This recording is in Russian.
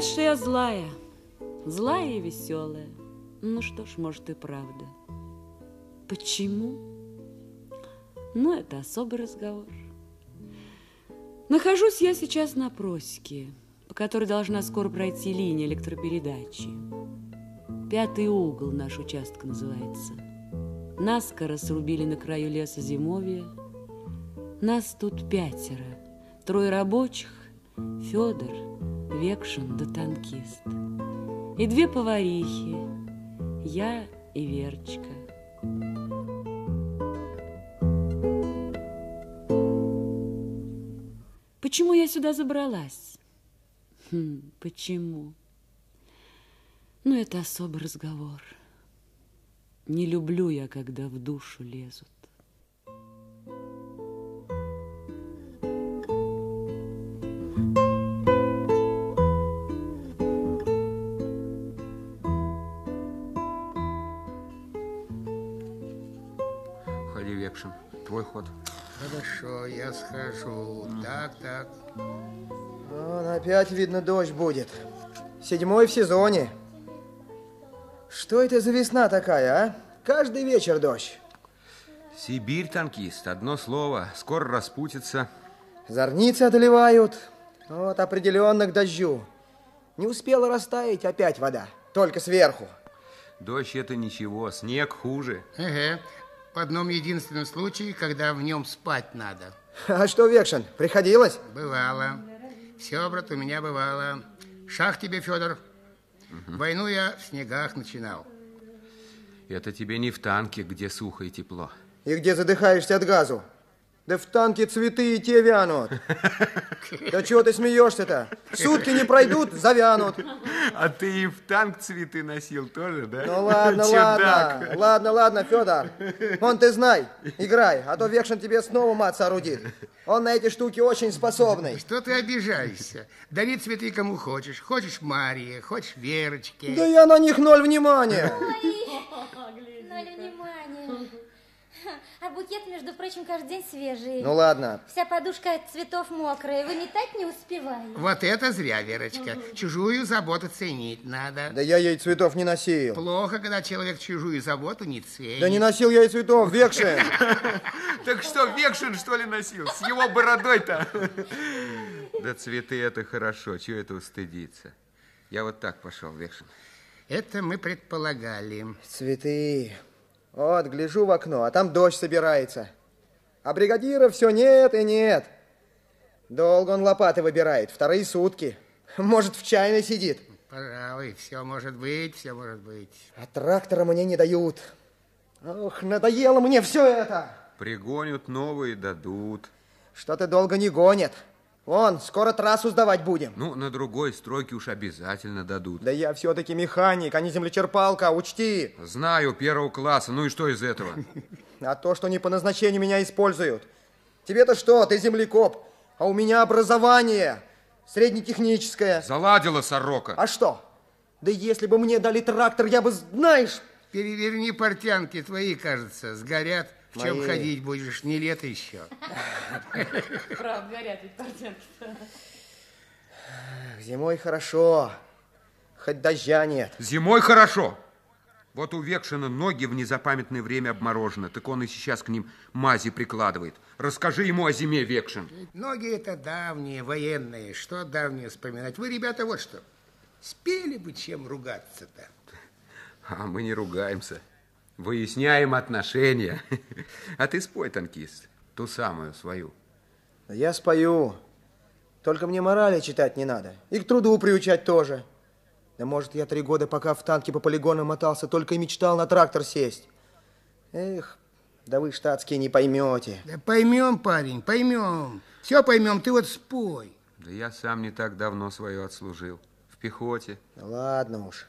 Что я злая. Злая и веселая. Ну что ж, может и правда. Почему? Ну, это особый разговор. Нахожусь я сейчас на просеке, по которой должна скоро пройти линия электропередачи. Пятый угол наш участок называется. Наскоро срубили на краю леса зимовья. Нас тут пятеро. Трое рабочих, Федор, Векшин да танкист. И две поварихи, я и Верочка. Почему я сюда забралась? Хм, почему? Ну, это особый разговор. Не люблю я, когда в душу лезут. Твой ход. Хорошо, я схожу. Так, так. Вон опять, видно, дождь будет. Седьмой в сезоне. Что это за весна такая, а? Каждый вечер дождь. Сибирь, танкист, одно слово, скоро распутится. Зорницы одолевают. Вот определенно к дождю. Не успела растаять, опять вода. Только сверху. Дождь это ничего, снег хуже. Эге. В одном единственном случае, когда в нем спать надо. А что, Векшин, приходилось? Бывало. Все, брат, у меня бывало. Шах тебе, Федор. Войну я в снегах начинал. Это тебе не в танке, где сухо и тепло. И где задыхаешься от газу? Да в танке цветы и те вянут. Да чего ты смеешься-то? Сутки не пройдут, завянут. А ты и в танк цветы носил тоже, да? Ну ладно, ладно, ладно, ладно, Федор. Он ты знай, играй, а то Векшин тебе снова мат соорудит. Он на эти штуки очень способный. Что ты обижаешься? Дари цветы кому хочешь. Хочешь Марии, хочешь Верочке. Да я на них ноль внимания. Ноль внимания. А букет, между прочим, каждый день свежий. Ну ладно. Вся подушка от цветов мокрая. Выметать не успеваю. Вот это зря, Верочка. Чужую заботу ценить надо. Да я ей цветов не носил. Плохо, когда человек чужую заботу не ценит. Да не носил я ей цветов, Векшин. Так что, Векшин, что ли, носил? С его бородой-то? Да цветы это хорошо, чего этого стыдиться? Я вот так пошел, Векшин. Это мы предполагали. Цветы. Вот, гляжу в окно, а там дождь собирается. А бригадира все нет и нет. Долго он лопаты выбирает, вторые сутки. Может, в чайной сидит. Пожалуй, все может быть, все может быть. А трактора мне не дают. Ох, надоело мне все это. Пригонят новые, дадут. Что-то долго не гонят. Вон, скоро трассу сдавать будем. Ну, на другой стройке уж обязательно дадут. Да я все-таки механик, а не землечерпалка, учти. Знаю, первого класса, ну и что из этого? А то, что не по назначению меня используют. Тебе-то что, ты землекоп, а у меня образование среднетехническое. Заладила сорока. А что? Да если бы мне дали трактор, я бы, знаешь... Переверни портянки твои, кажется, сгорят. В чем Мои. ходить будешь? Не лето еще. Правда, горят ведь портянки Зимой хорошо, хоть дождя нет. Зимой хорошо. Вот у Векшина ноги в незапамятное время обморожены, так он и сейчас к ним мази прикладывает. Расскажи ему о зиме, Векшин. Ноги это давние, военные. Что давние вспоминать? Вы, ребята, вот что. Спели бы чем ругаться-то. А мы не ругаемся. Выясняем отношения. А ты спой, танкист, ту самую свою. Я спою, только мне морали читать не надо. И к труду приучать тоже. Да может, я три года, пока в танке по полигонам мотался, только и мечтал на трактор сесть. Эх, да вы, штатские, не поймете. Да поймем, парень, поймем. Все поймем, ты вот спой. Да я сам не так давно свое отслужил. В пехоте. Ладно уж.